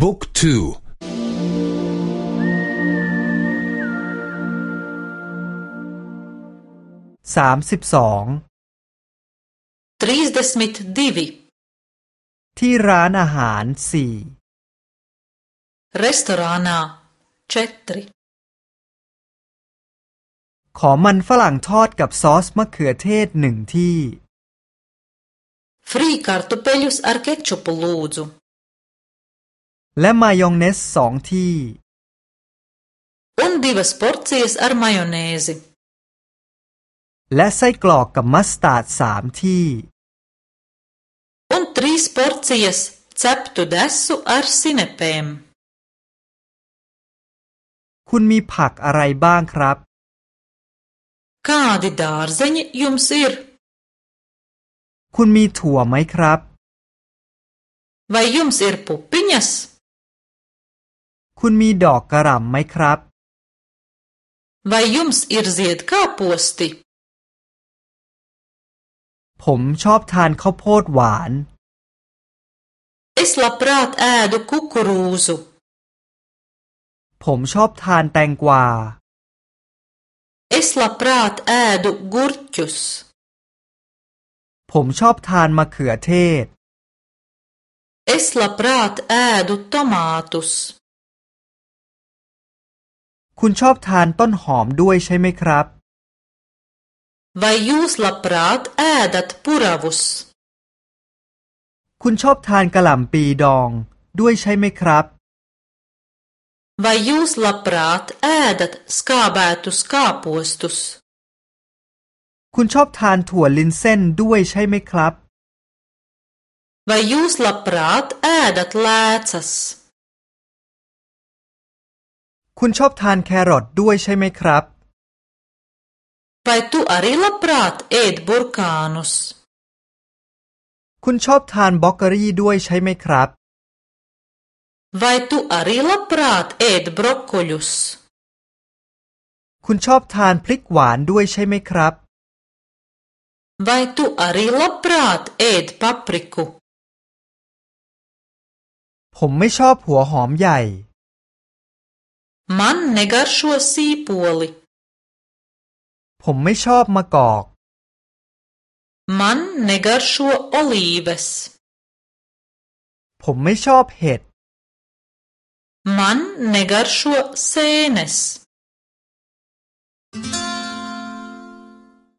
บุ๊กทูสามสิบสองทรีสเดสมิทดิวิที่ร้านอาหารสี่รีสตอรานาเจ็ตริขอมันฝรั่งทอดกับซอสมะเขือเทศหนึ่งที่frī kartupeļus ar kečupuและมายองเนสสองที่ un divas porcijas ar majonēzi และไส้กรอกกับมัสตาร์ดสามที่ un trīs porcijas ceptu desu ar sinepēm คุณมีผักอะไรบ้างครับ kādi dārzeņi jums ir คุณมีถั่วไหมครับ vai jums ir pupiņas คุณมีดอกกระหล่ำไหมครับ Vai jums ir ziedkāposti? ผมชอบทานข้าวโพดหวาน Es labprāt ēdu kukurūzu. ผมชอบทานแตงกวา Es labprāt ēdu gurķus. ผมชอบทานมะเขือเทศ Es labprāt ēdu tomātus. คุณชอบทานต้นหอมด้วยใช่ไหมครับ Vai jūs labprāt ēdat puravus? คุณชอบทานกระหล่ำปีดองด้วยใช่ไหมครับ Vai jūs labprāt ēdat skābētus kāpostus? คุณชอบทานถั่วลินเส้นด้วยใช่ไหมครับ Vai jūs labprāt ēdat lēcas? คุณชอบทานแครอทด้วยใช่ไหมครับ Vai tu arī labprāt ēd burkānus? คุณชอบทานบล็อกเกอรี่ด้วยใช่ไหมครับ Vai tu arī labprāt ēd brokoļus? คุณชอบทานพริกหวานด้วยใช่ไหมครับ Vai tu arī labprāt ēd papriku? ผมไม่ชอบหัวหอมใหญ่ Man negaršo sīpoli. ผมไม่ชอบมะกอก Man negaršo olīves. ผมไม่ชอบเห็ด Man negaršo sēnes.